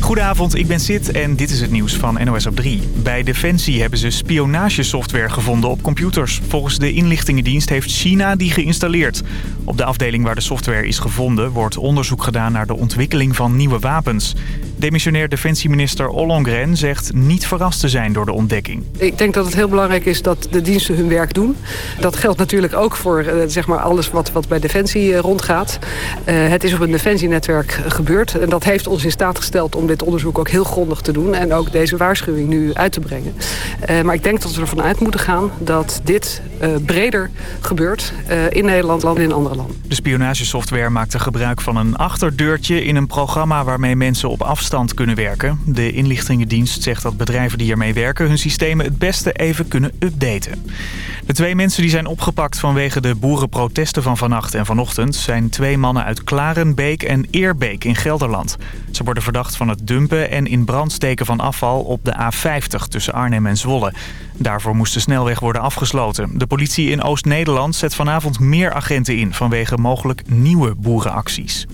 Goedenavond, ik ben Sid en dit is het nieuws van NOS op 3. Bij Defensie hebben ze spionagesoftware gevonden op computers. Volgens de inlichtingendienst heeft China die geïnstalleerd. Op de afdeling waar de software is gevonden wordt onderzoek gedaan naar de ontwikkeling van nieuwe wapens. Demissionair defensieminister Ollongren zegt niet verrast te zijn door de ontdekking. Ik denk dat het heel belangrijk is dat de diensten hun werk doen. Dat geldt natuurlijk ook voor uh, zeg maar alles wat, wat bij Defensie uh, rondgaat. Uh, het is op een defensienetwerk gebeurd. En dat heeft ons in staat gesteld om dit onderzoek ook heel grondig te doen. En ook deze waarschuwing nu uit te brengen. maar ik denk dat we ervan uit moeten gaan dat dit breder gebeurt in Nederland dan in andere landen. De spionagesoftware maakte gebruik van een achterdeurtje in een programma waarmee mensen op afstand kunnen werken. De inlichtingendienst zegt dat bedrijven die ermee werken... hun systemen het beste even kunnen updaten. De twee mensen die zijn opgepakt vanwege de boerenprotesten van vannacht en vanochtend... zijn twee mannen uit Klarenbeek en Eerbeek in Gelderland. Ze worden verdacht van het dumpen en in brand steken van afval op de A50 tussen Arnhem en Zwolle. Daarvoor moest de snelweg worden afgesloten. De politie in Oost-Nederland zet vanavond meer agenten in... vanwege mogelijk nieuwe boerenacties.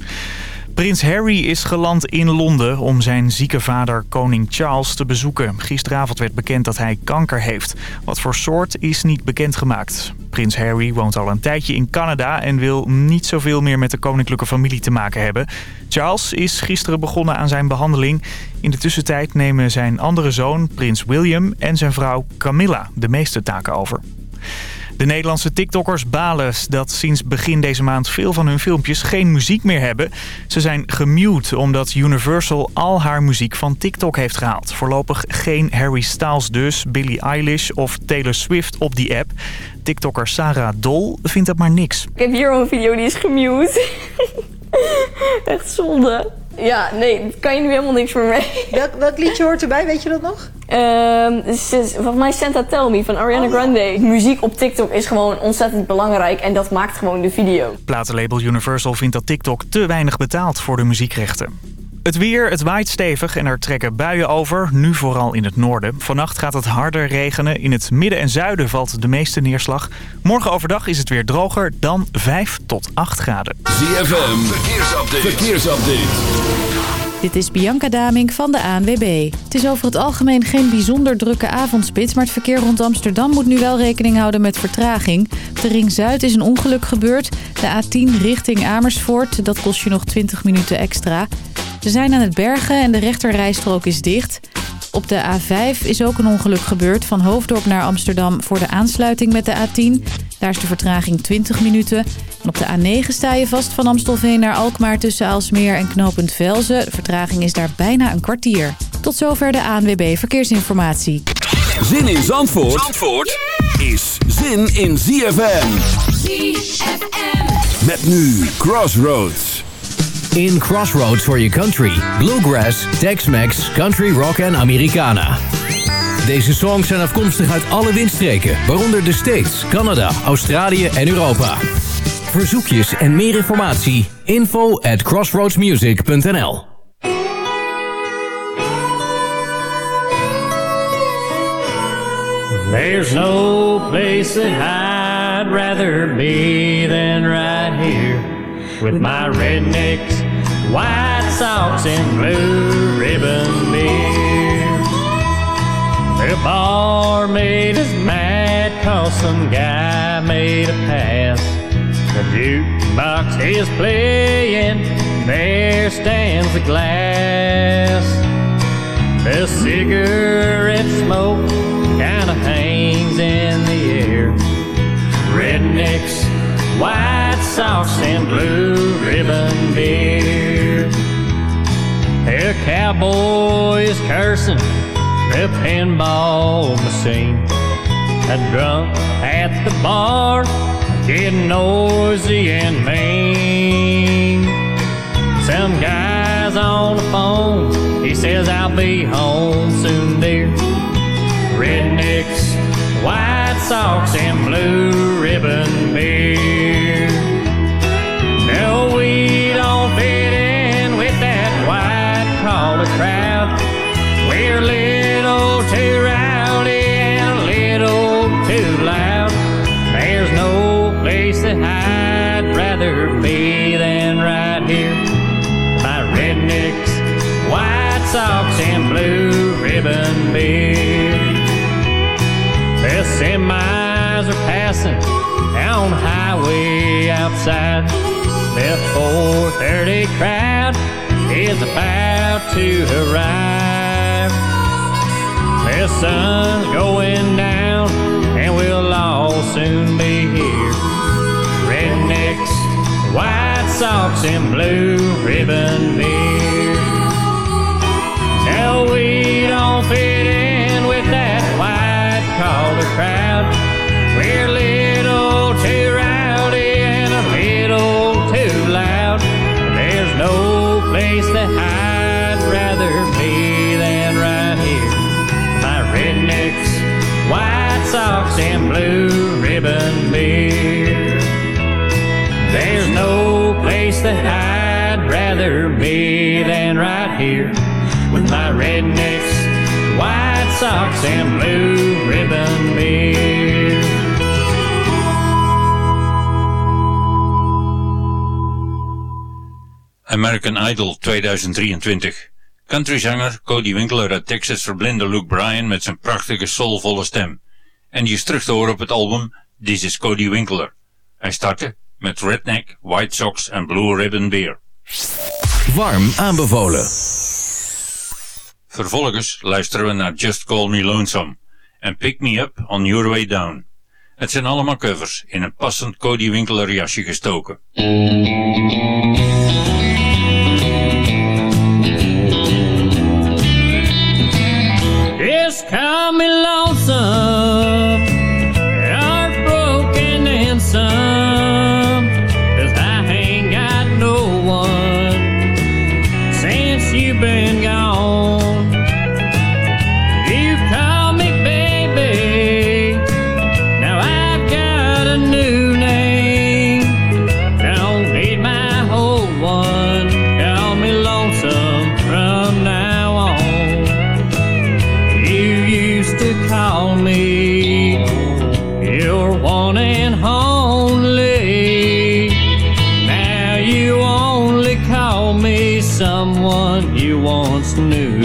Prins Harry is geland in Londen om zijn zieke vader koning Charles te bezoeken. Gisteravond werd bekend dat hij kanker heeft. Wat voor soort is niet bekendgemaakt. Prins Harry woont al een tijdje in Canada en wil niet zoveel meer met de koninklijke familie te maken hebben. Charles is gisteren begonnen aan zijn behandeling. In de tussentijd nemen zijn andere zoon, prins William, en zijn vrouw Camilla de meeste taken over. De Nederlandse TikTokkers balen dat sinds begin deze maand veel van hun filmpjes geen muziek meer hebben. Ze zijn gemute omdat Universal al haar muziek van TikTok heeft gehaald. Voorlopig geen Harry Styles dus, Billie Eilish of Taylor Swift op die app. TikTokker Sarah Dol vindt dat maar niks. Ik heb hier al een video die is gemute. Echt zonde. Ja, nee, kan je nu helemaal niks meer mee. Welk, welk liedje hoort erbij, weet je dat nog? Um, volgens mij Santa Tell Me van Ariana oh, Grande. Muziek op TikTok is gewoon ontzettend belangrijk en dat maakt gewoon de video. Platenlabel Universal vindt dat TikTok te weinig betaalt voor de muziekrechten. Het weer, het waait stevig en er trekken buien over, nu vooral in het noorden. Vannacht gaat het harder regenen. In het midden en zuiden valt de meeste neerslag. Morgen overdag is het weer droger, dan 5 tot 8 graden. ZFM, verkeersupdate. verkeersupdate. Dit is Bianca Daming van de ANWB. Het is over het algemeen geen bijzonder drukke avondspits... maar het verkeer rond Amsterdam moet nu wel rekening houden met vertraging. De Ring Zuid is een ongeluk gebeurd. De A10 richting Amersfoort, dat kost je nog 20 minuten extra. Ze zijn aan het bergen en de rechterrijstrook is dicht. Op de A5 is ook een ongeluk gebeurd van Hoofddorp naar Amsterdam voor de aansluiting met de A10. Daar is de vertraging 20 minuten. En op de A9 sta je vast van Amstelveen naar Alkmaar tussen Aalsmeer en knooppunt Velzen. De vertraging is daar bijna een kwartier. Tot zover de ANWB Verkeersinformatie. Zin in Zandvoort, Zandvoort is zin in ZFM. ZFM. Met nu Crossroads. In Crossroads for your country. Bluegrass, Tex-Mex, Country Rock en Americana. Deze songs zijn afkomstig uit alle windstreken, waaronder de States, Canada, Australië en Europa. Verzoekjes en meer informatie, info at crossroadsmusic.nl There's no place that I'd rather be than right here With my rednecks, white socks and blue ribbon beer The barmaid is mad cause some guy made a pass. The jukebox is playing, there stands the glass. The cigarette smoke kinda hangs in the air. Rednecks, white socks, and blue ribbon beer. Cowboy is cursing the pinball machine. A drunk at the bar, getting noisy and mean. Some guy's on the phone, he says I'll be home soon, dear. Rednecks, white socks, and blue ribbon Semis are passing down the highway outside. That 430 crowd is about to arrive. The sun's going down and we'll all soon be here. Rednecks, white socks, and blue ribbon beer. No, we don't fit in. 2023. Countryzanger Cody Winkler uit Texas verblindde Luke Bryan met zijn prachtige soulvolle stem. En die is terug te horen op het album This is Cody Winkler. Hij startte met Redneck, White Socks en Blue Ribbon Beer. Warm aanbevolen. Vervolgens luisteren we naar Just Call Me Lonesome en Pick Me Up on Your Way Down. Het zijn allemaal covers in een passend Cody Winkler jasje gestoken. you once knew.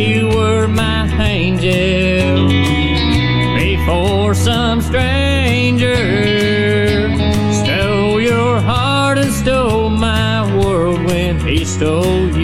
You were my angel before some stranger stole your heart and stole my world when he stole you.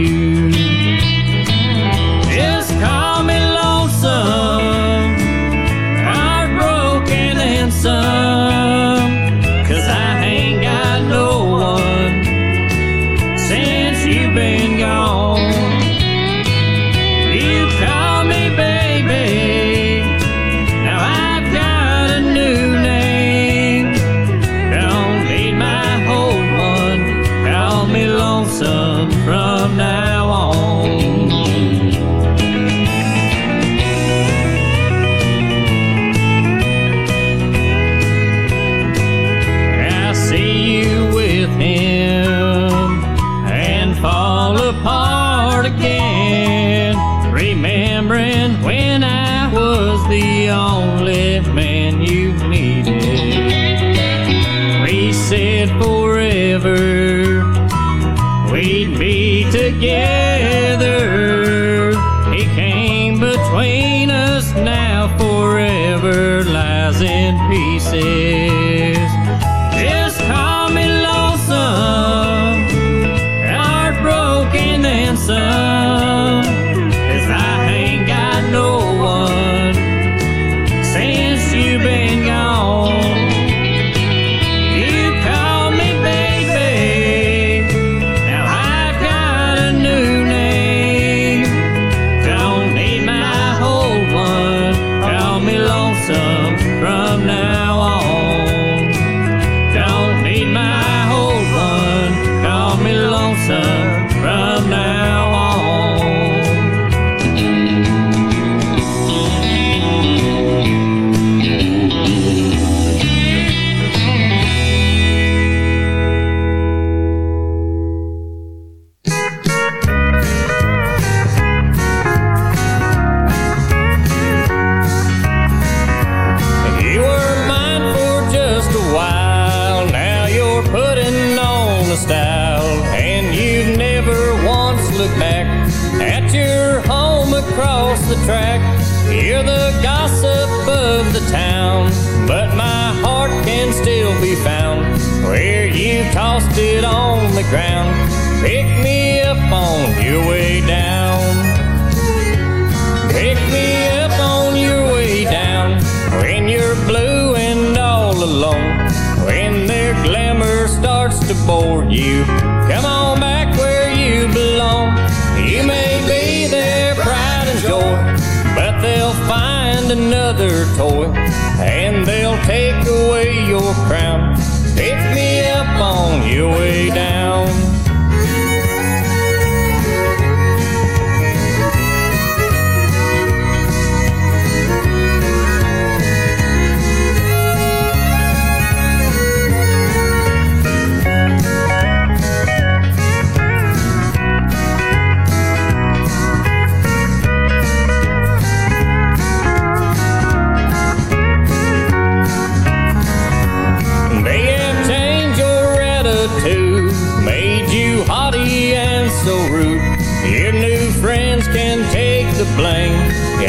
So rude. Your new friends can take the blame.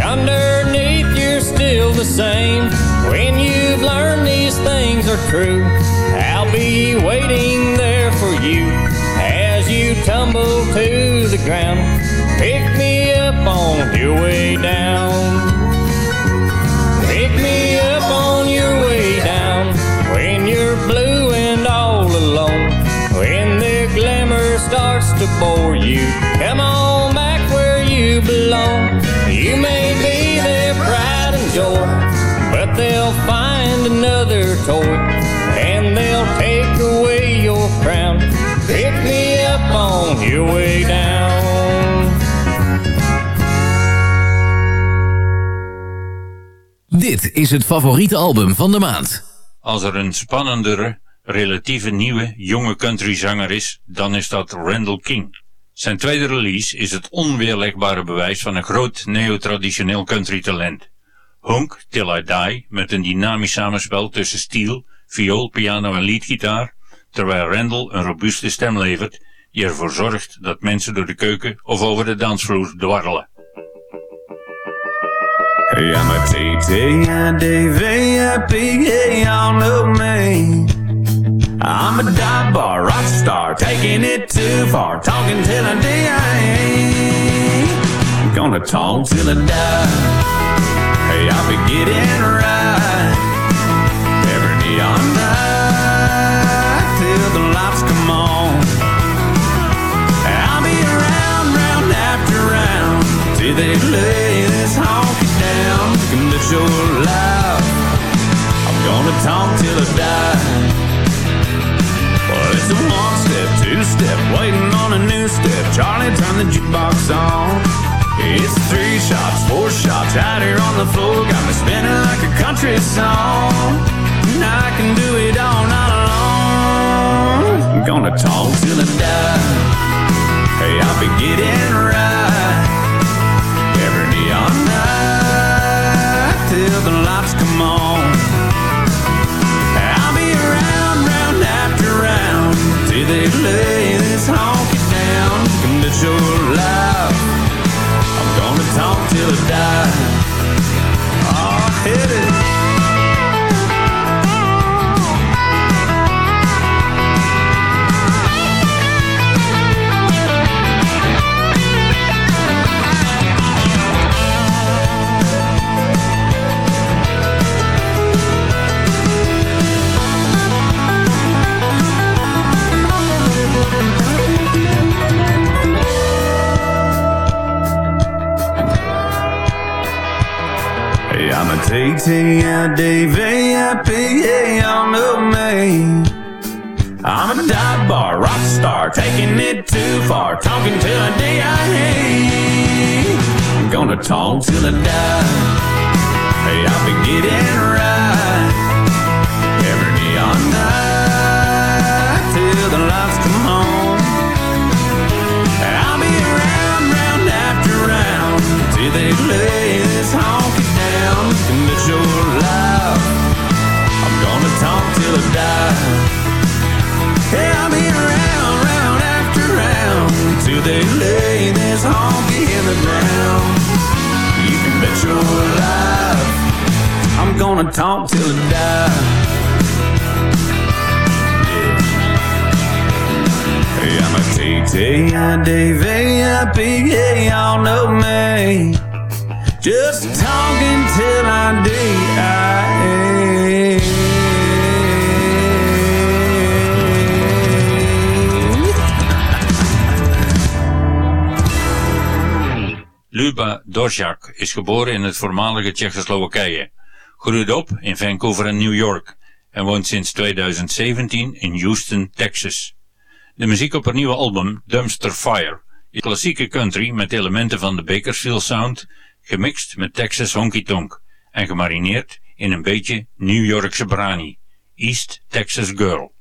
Underneath, you're still the same. When you've learned these things are true, I'll be waiting there for you as you tumble to the ground. Pick me up on your way down. Bore you, come on back where you belong. You may be their pride and joy, but they'll find another toy and they'll take away your crown. Pick me up on your way down. Dit is het favoriete album van de maand. Als er een spannendere, relatieve nieuwe, jonge countryzanger is, dan is dat Randall King. Zijn tweede release is het onweerlegbare bewijs van een groot neo-traditioneel country talent. Honk Till I Die met een dynamisch samenspel tussen steel, viool, piano en leadgitaar, terwijl Randall een robuuste stem levert die ervoor zorgt dat mensen door de keuken of over de dansvloer dwarrelen. Hey, I'm a y'all know me. I'm a dive bar rock star, taking it too far, talking till I die. Gonna talk till I die. Hey, I'll be getting right every neon night till the lights come on. I'll be around, round after round till they lay this honky down. Looking to show love. I'm step, waiting on a new step. Charlie, turn the jukebox on. It's three shots, four shots out here on the floor. Got me spinning like a country song. And I can do it all night long. I'm gonna talk till I die. Hey, I'll be getting right every neon night till the lights come on. I'll be around, round after round till they lay till I die. I'm a me. I'm a dive bar rock star, taking it too far, talking till I die. I'm gonna talk till I die. Hey, I'll be getting right every neon night till the lights come on. I'll be around, round after round till they down your life I'm gonna talk till I die. Hey, I've been around, round after round. Till they lay this honky in the ground. You can bet your life. I'm gonna talk till I die. Yeah. Hey, I'm a T-T-I-D-V-I-P, y'all know me. Just talking till I die. Luba Dozjak is geboren in het voormalige Tsjechoslowakije, groeide op in Vancouver en New York en woont sinds 2017 in Houston, Texas. De muziek op haar nieuwe album, Dumpster Fire, is klassieke country met elementen van de Bakersfield Sound, gemixt met Texas honky tonk en gemarineerd in een beetje New Yorkse brani. East Texas Girl.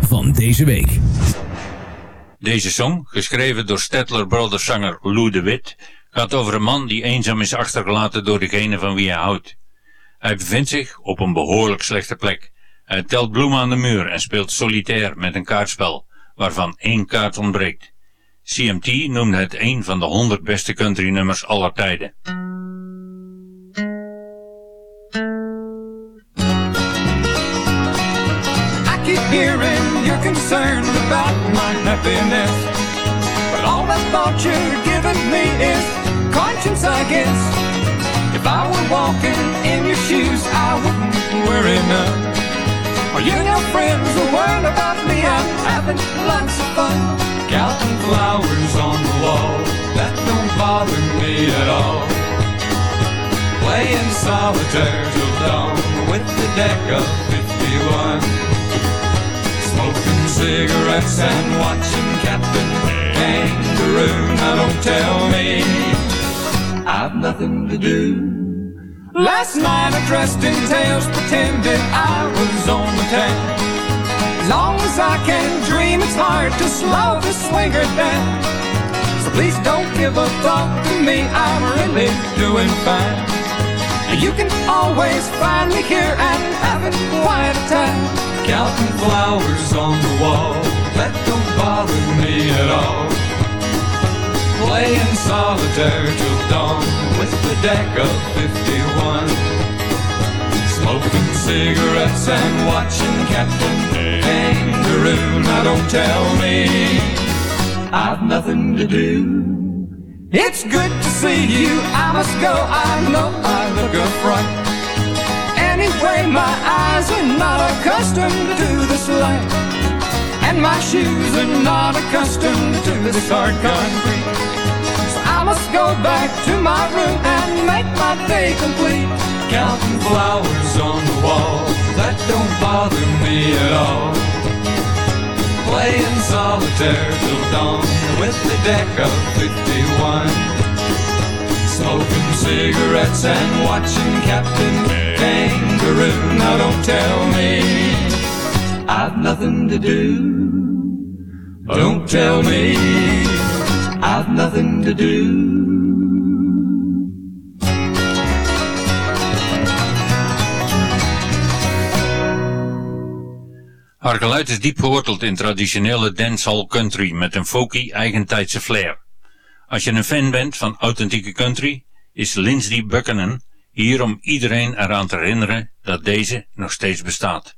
Van deze week. Deze song, geschreven door Stettler Brothers zanger Lou de Wit, gaat over een man die eenzaam is achtergelaten door degene van wie hij houdt. Hij bevindt zich op een behoorlijk slechte plek. Hij telt bloemen aan de muur en speelt solitair met een kaartspel, waarvan één kaart ontbreekt. CMT noemde het een van de 100 beste country nummers aller tijden. You're concerned about my happiness. But all I thought you're giving me is conscience, I guess. If I were walking in your shoes, I wouldn't worry none. Are you and your friends are worried about me? I'm having lots of fun. Counting flowers on the wall, that don't bother me at all. Playing solitaire till dawn with the deck of 51. Smoking cigarettes and watching Captain Kangaroo. Now don't tell me I've nothing to do. Last night I dressed in tails, pretended I was on the town. Long as I can dream, it's hard to slow the swinger down. So please don't give a thought to me, I'm really doing fine. You can always find me here and having quite a time. Counting flowers on the wall, that don't bother me at all. Playing solitaire till dawn with the deck of 51. Smoking cigarettes and watching Captain Kangaroo. Now don't tell me I've nothing to do. It's good to see you. I must go. I know I look a fright. Anyway, my eyes are not accustomed to this light. And my shoes are not accustomed to this hard concrete. So I must go back to my room and make my day complete. Counting flowers on the wall, that don't bother me at all. Playing solitaire till dawn with the deck of 51. Smoking cigarettes and watching Captain Kangaroo. Now don't tell me I've nothing to do. Don't tell me I've nothing to do. Haar geluid is diep geworteld in traditionele dancehall country met een folky eigentijdse flair. Als je een fan bent van authentieke country, is Lindsey Buchanan hier om iedereen eraan te herinneren dat deze nog steeds bestaat.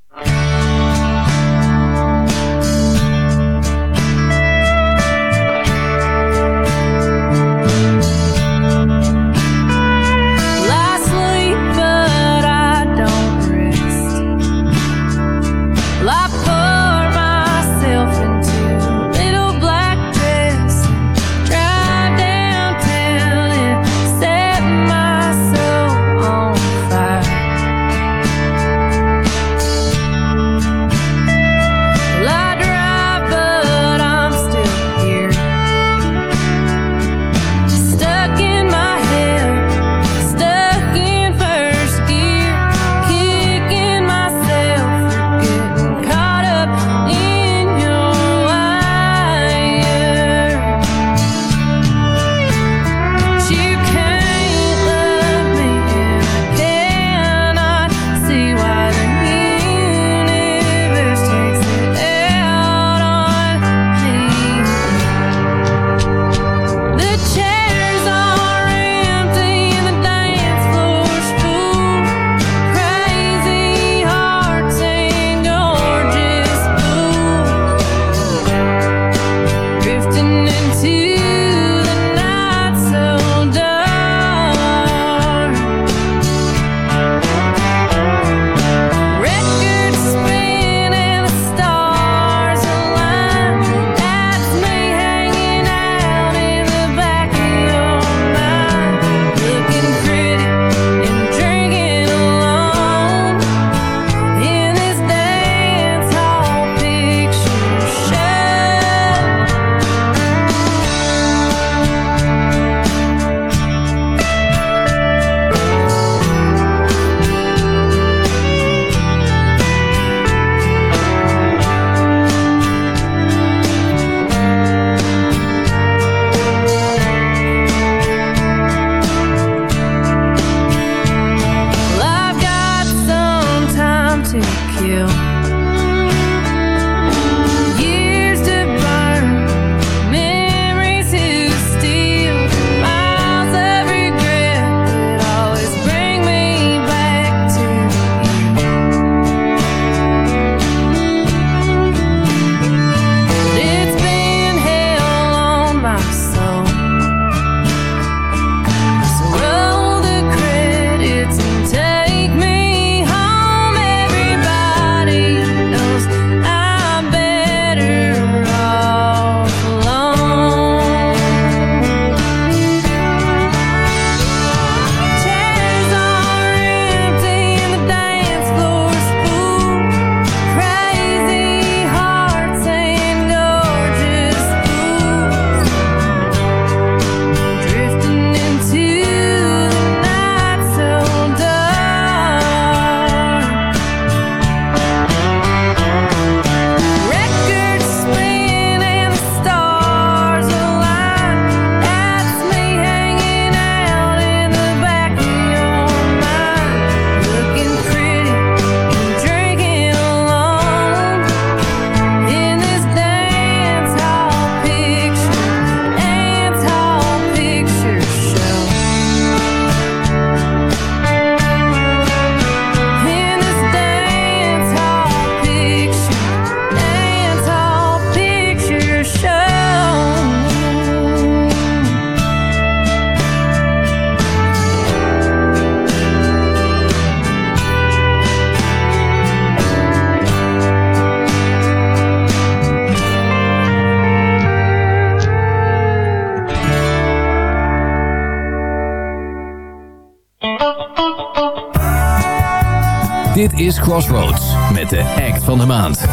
Dit is Crossroads met de act van de maand.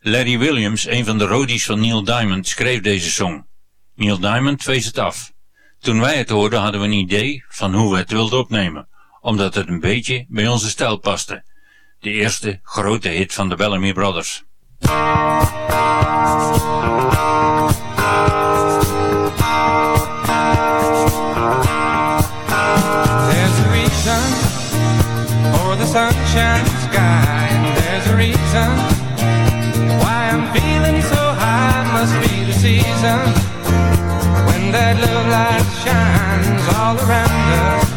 Larry Williams, een van de roadies van Neil Diamond, schreef deze song. Neil Diamond wees het af. Toen wij het hoorden hadden we een idee van hoe we het wilden opnemen, omdat het een beetje bij onze stijl paste. De eerste grote hit van de Bellamy Brothers. Sunshine sky, and there's a reason why I'm feeling so high. Must be the season when that love light shines all around us.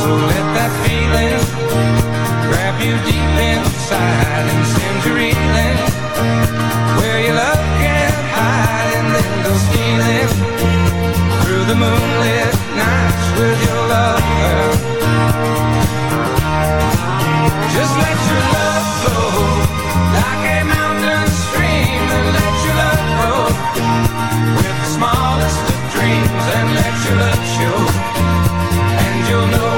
So let that feeling grab you deep inside and send you reeling where your love can't hide, and then go stealing through the moonlit nights with your dreams, and let your love show. And you'll know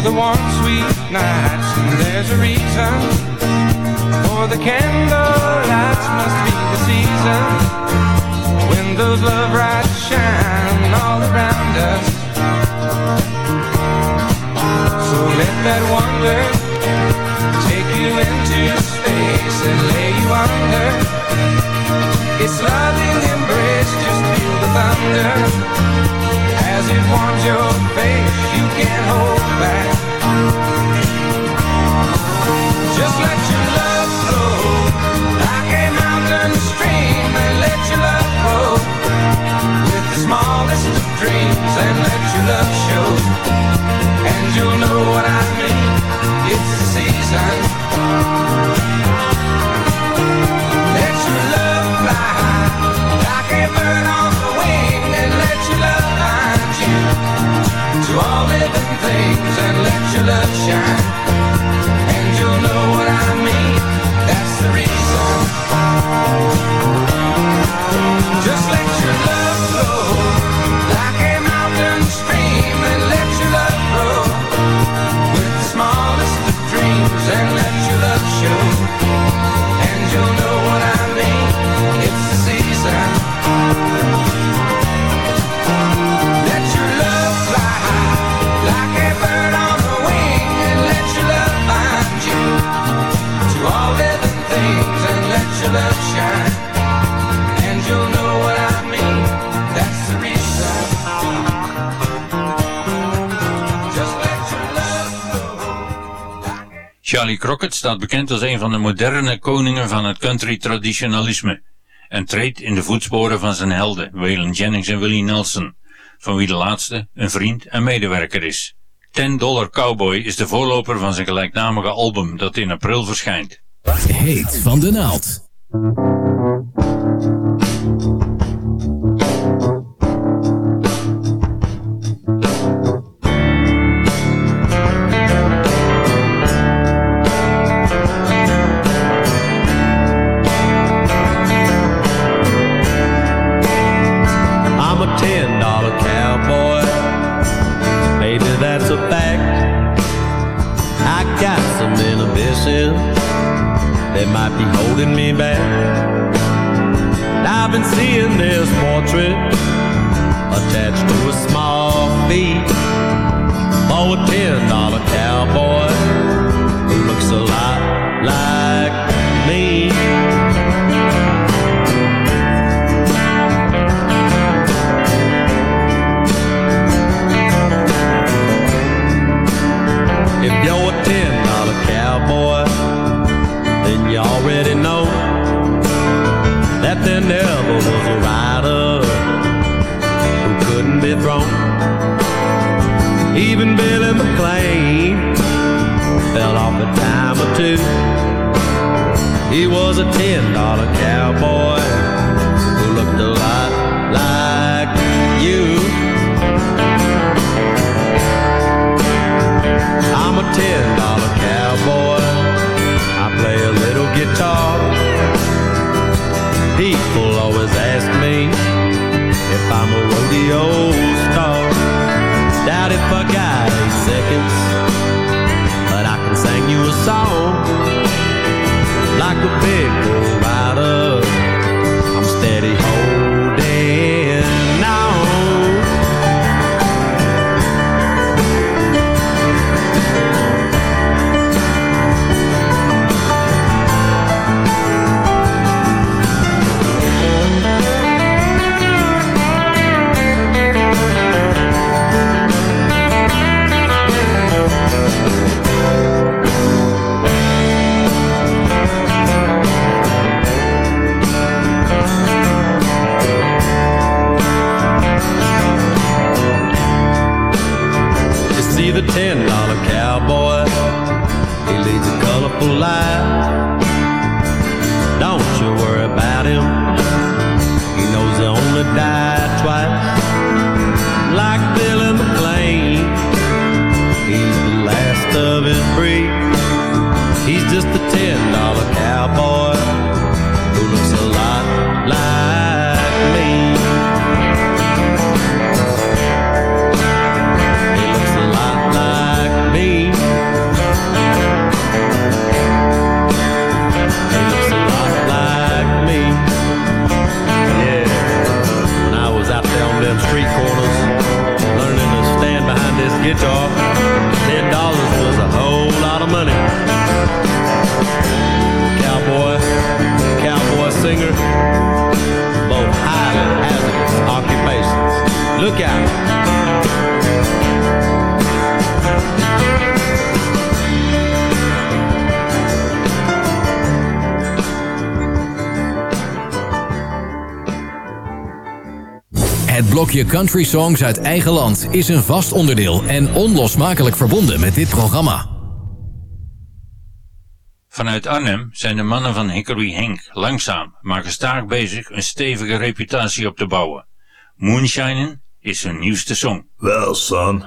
for the warm, sweet nights, and there's a reason for the candle lights. Must be the season when those love lights shine all around us. So let that wonder take you into space and lay you under. Its loving embrace, just feel the thunder as it warms your face. You can't hold back. Just let your love flow like a mountain stream, and let your love grow with the smallest of dreams, and let your love show. And you'll know what I mean. It's the season. Let your love fly like a bird on the wing, and let your love to all living things, and let your love shine. And you'll know what I mean. That's the reason. Just let your love flow like a mountain stream, and let your love grow with the smallest of dreams, and let your love show. And you'll Charlie Crockett staat bekend als een van de moderne koningen van het country traditionalisme en treedt in de voetsporen van zijn helden Waylon Jennings en Willie Nelson, van wie de laatste een vriend en medewerker is. Ten Dollar Cowboy is de voorloper van zijn gelijknamige album dat in april verschijnt. Heet van de naald. and sang you a song like a big old rider. I'm steady Het blokje Country Songs uit eigen land is een vast onderdeel en onlosmakelijk verbonden met dit programma. Vanuit Arnhem zijn de mannen van Hickory Henk langzaam, maar gestaag bezig een stevige reputatie op te bouwen. Moonshining is hun nieuwste song. Well, son.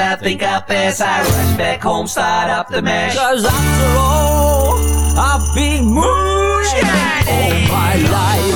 I think I pass. I rush back home, start up the mash. Cause after all, I've been moonshining oh my life.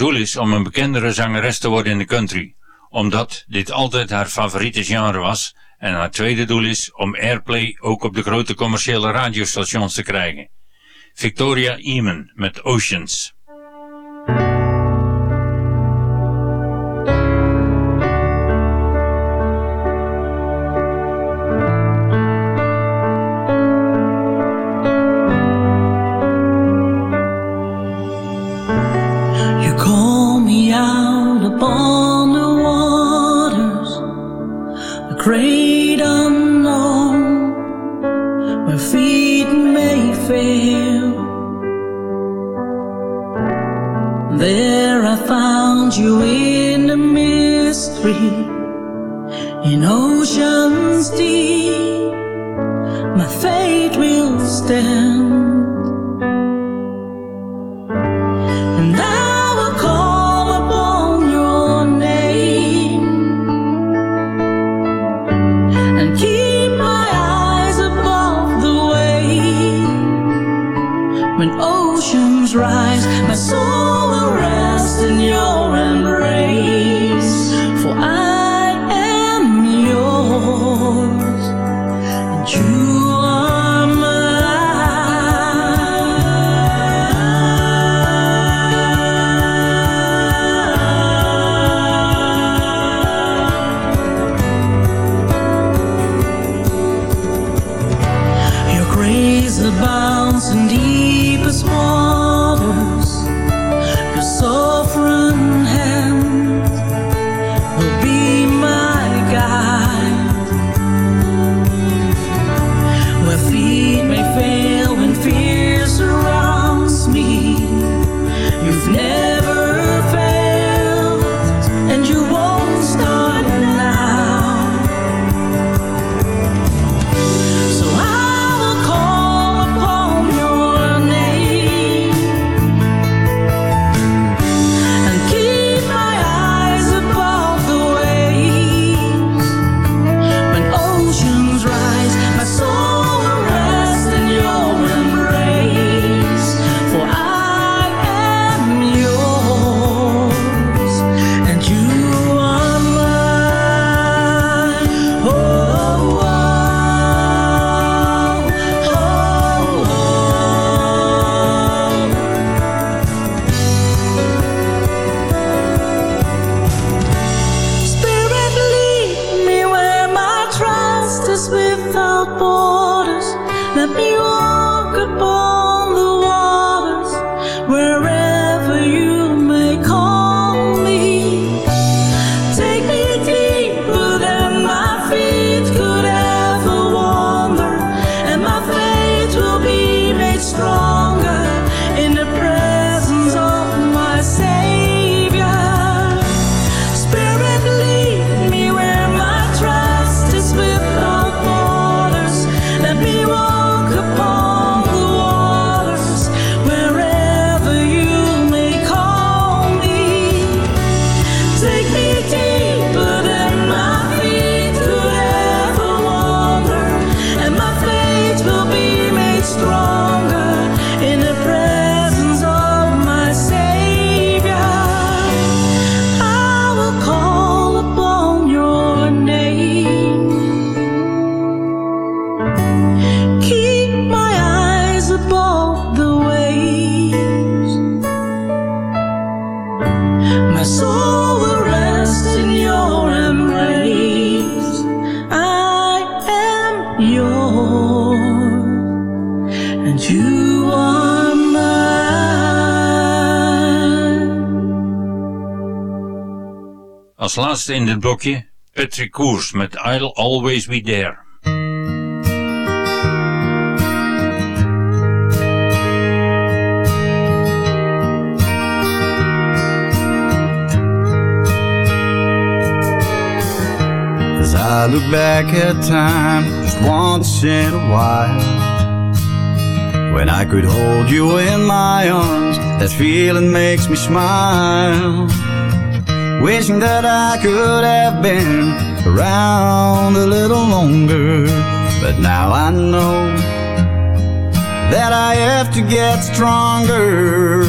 doel is om een bekendere zangeres te worden in de country, omdat dit altijd haar favoriete genre was en haar tweede doel is om airplay ook op de grote commerciële radiostations te krijgen. Victoria Eamon met Oceans. laatste in dit blokje, Patrick Koers met I'll Always Be There. As I look back at time just once in a while When I could hold you in my arms, that feeling makes me smile wishing that I could have been around a little longer. But now I know that I have to get stronger.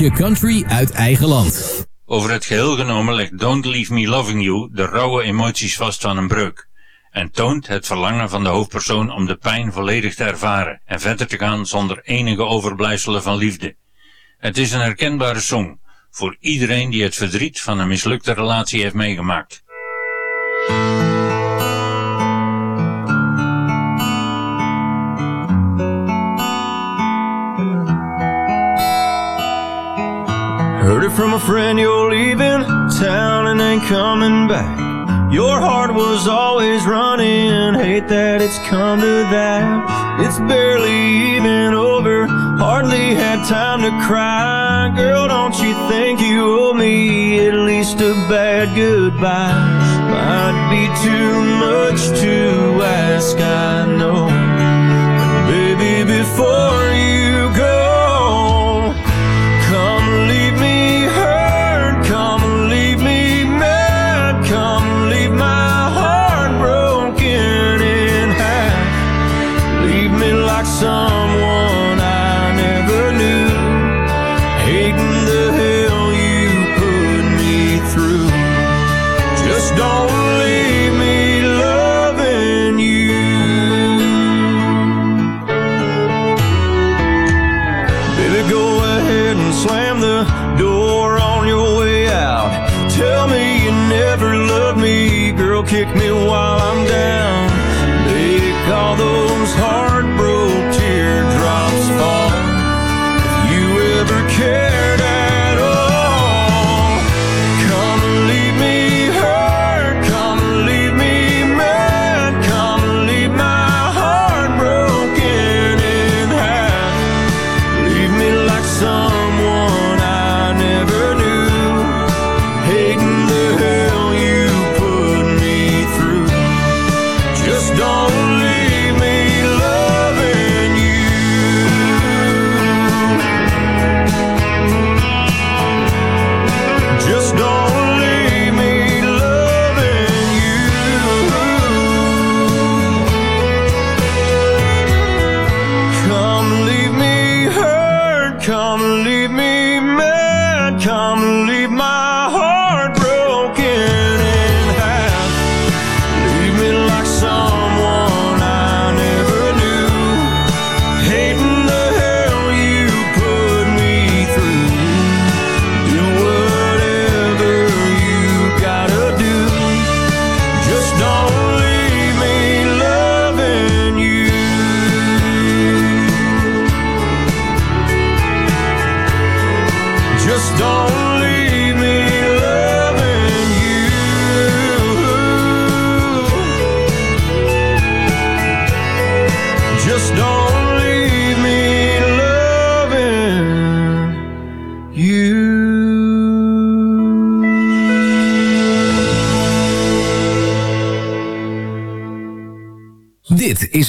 stukje country uit eigen land. Over het geheel genomen legt Don't Leave Me Loving You de rauwe emoties vast van een breuk. En toont het verlangen van de hoofdpersoon om de pijn volledig te ervaren en verder te gaan zonder enige overblijfselen van liefde. Het is een herkenbare song voor iedereen die het verdriet van een mislukte relatie heeft meegemaakt. Heard it from a friend, you're leaving town and ain't coming back. Your heart was always running, hate that it's come to that. It's barely even over, hardly had time to cry. Girl, don't you think you owe me at least a bad goodbye? Might be too much to ask, I know. But baby, before you like some.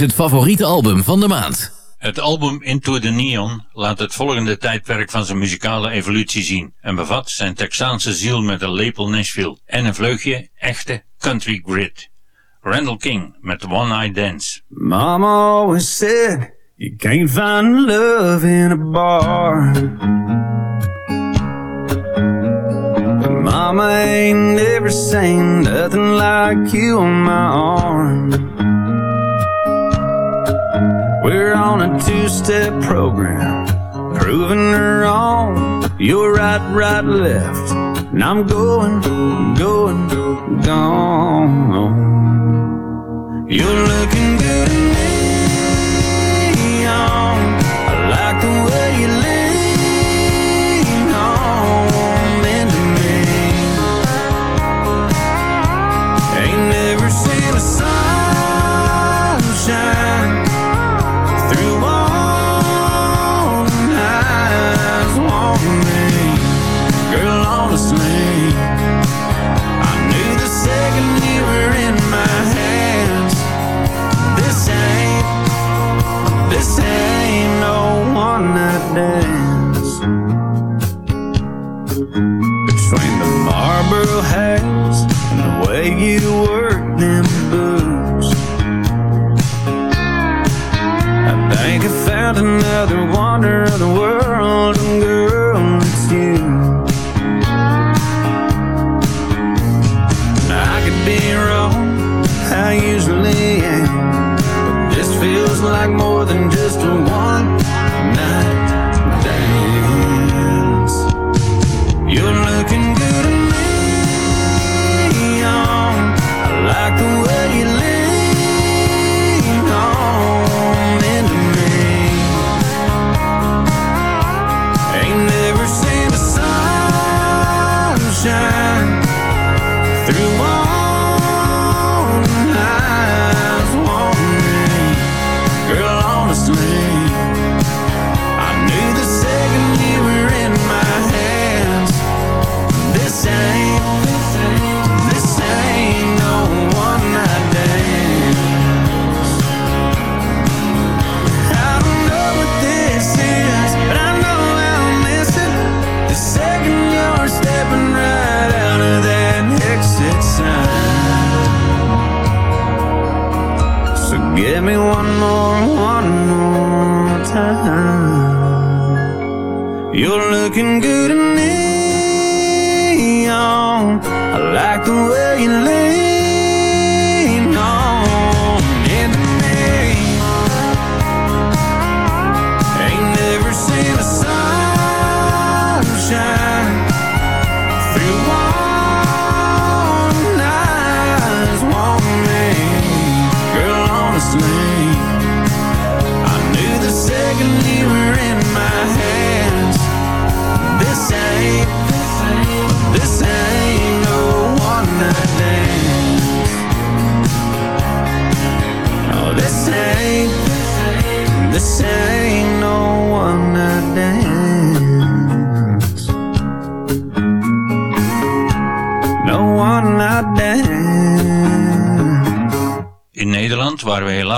Het favoriete album van de maand. Het album Into the Neon laat het volgende tijdperk van zijn muzikale evolutie zien en bevat zijn Texaanse ziel met een lepel Nashville en een vleugje echte country grit. Randall King met One Eye Dance. Mama always said you can't find love in a bar. Mama ain't never seen nothing like you on my arm. We're on a two-step program, proving her wrong. You're right, right, left, and I'm going, going, gone. You're looking good dance. Between the Marlboro hats and the way you work them boots. I think I found another wonder of the world,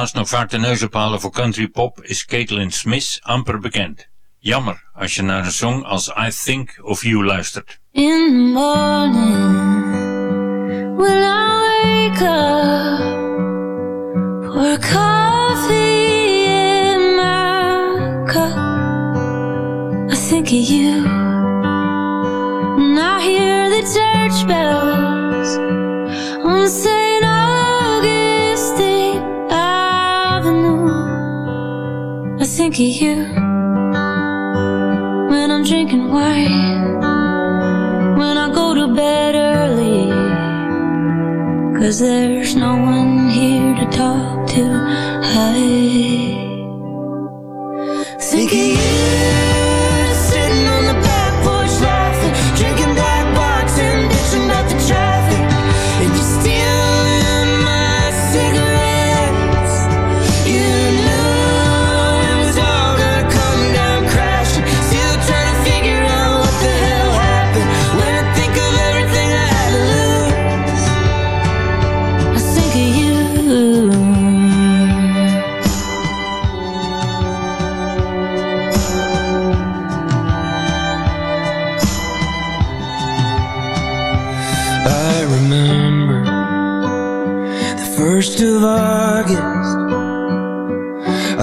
helaas nog vaak de neus ophalen voor country pop, is Caitlin Smith amper bekend. Jammer als je naar een song als I Think of You luistert. In the morning, when I wake up, pour coffee in my cup. I think of you, and I hear the church bells on think of you when I'm drinking wine when I go to bed early. Cause there's no one here to talk to. I think of you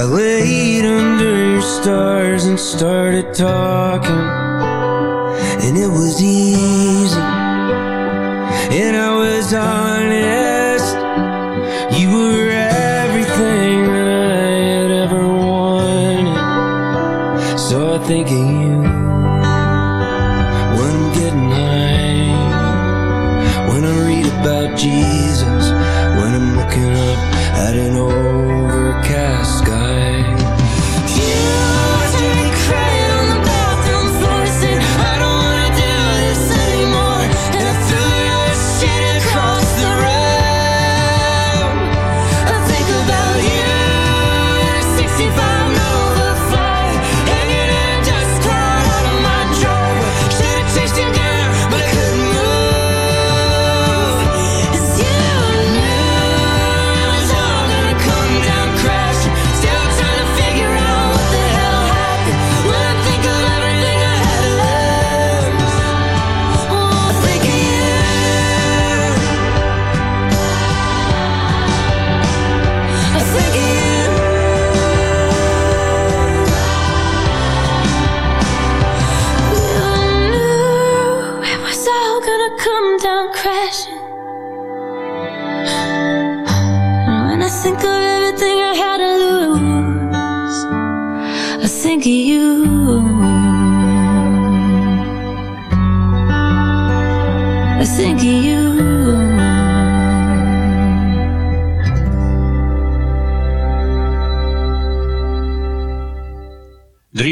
I laid under your stars and started talking, and it was easy, and I was honest. You were everything that I had ever wanted, so I think of you.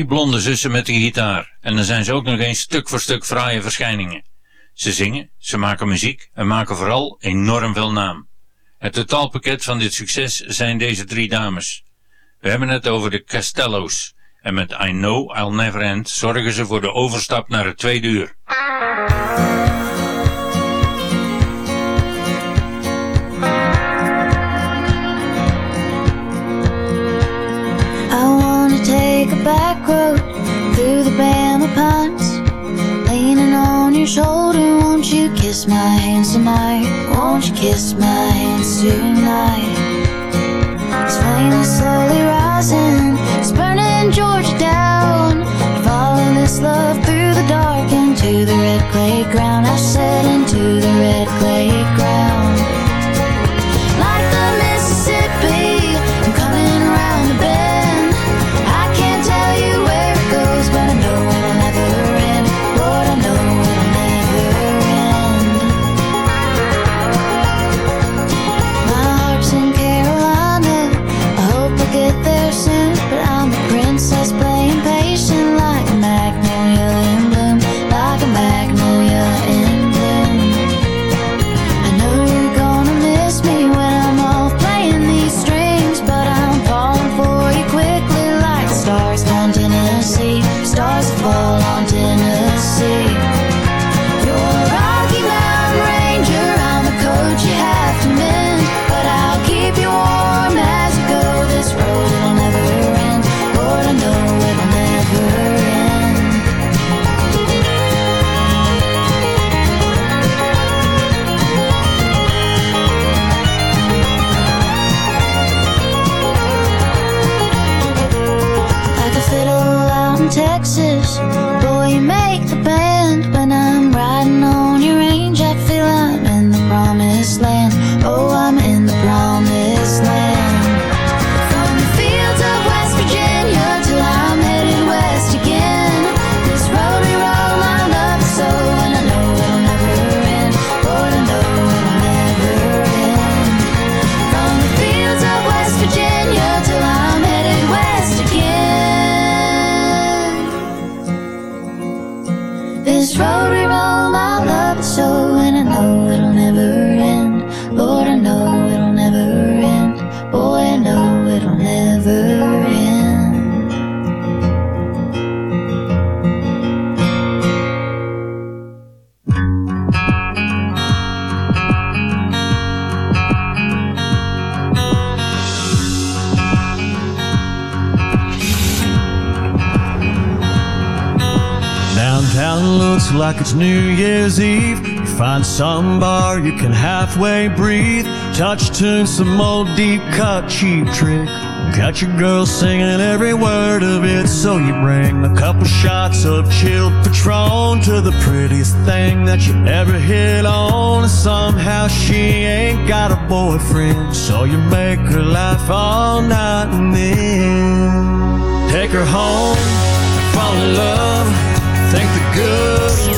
blonde zussen met de gitaar en dan zijn ze ook nog eens stuk voor stuk fraaie verschijningen. Ze zingen, ze maken muziek en maken vooral enorm veel naam. Het totaalpakket van dit succes zijn deze drie dames. We hebben het over de Castello's en met I Know I'll Never End zorgen ze voor de overstap naar het tweede uur. back road, through the Bama pines. Leaning on your shoulder, won't you kiss my hands tonight? Won't you kiss my hands tonight? This flame is slowly rising, it's burning Georgia down. Following this love through the dark into the red clay ground. I said into the red clay Texas. Like it's New Year's Eve. You find some bar you can halfway breathe. Touch tune, some old deep cut cheap trick. Got your girl singing every word of it, so you bring a couple shots of chilled Patron to the prettiest thing that you ever hit on. And somehow she ain't got a boyfriend, so you make her laugh all night and then take her home, fall in love, think the good.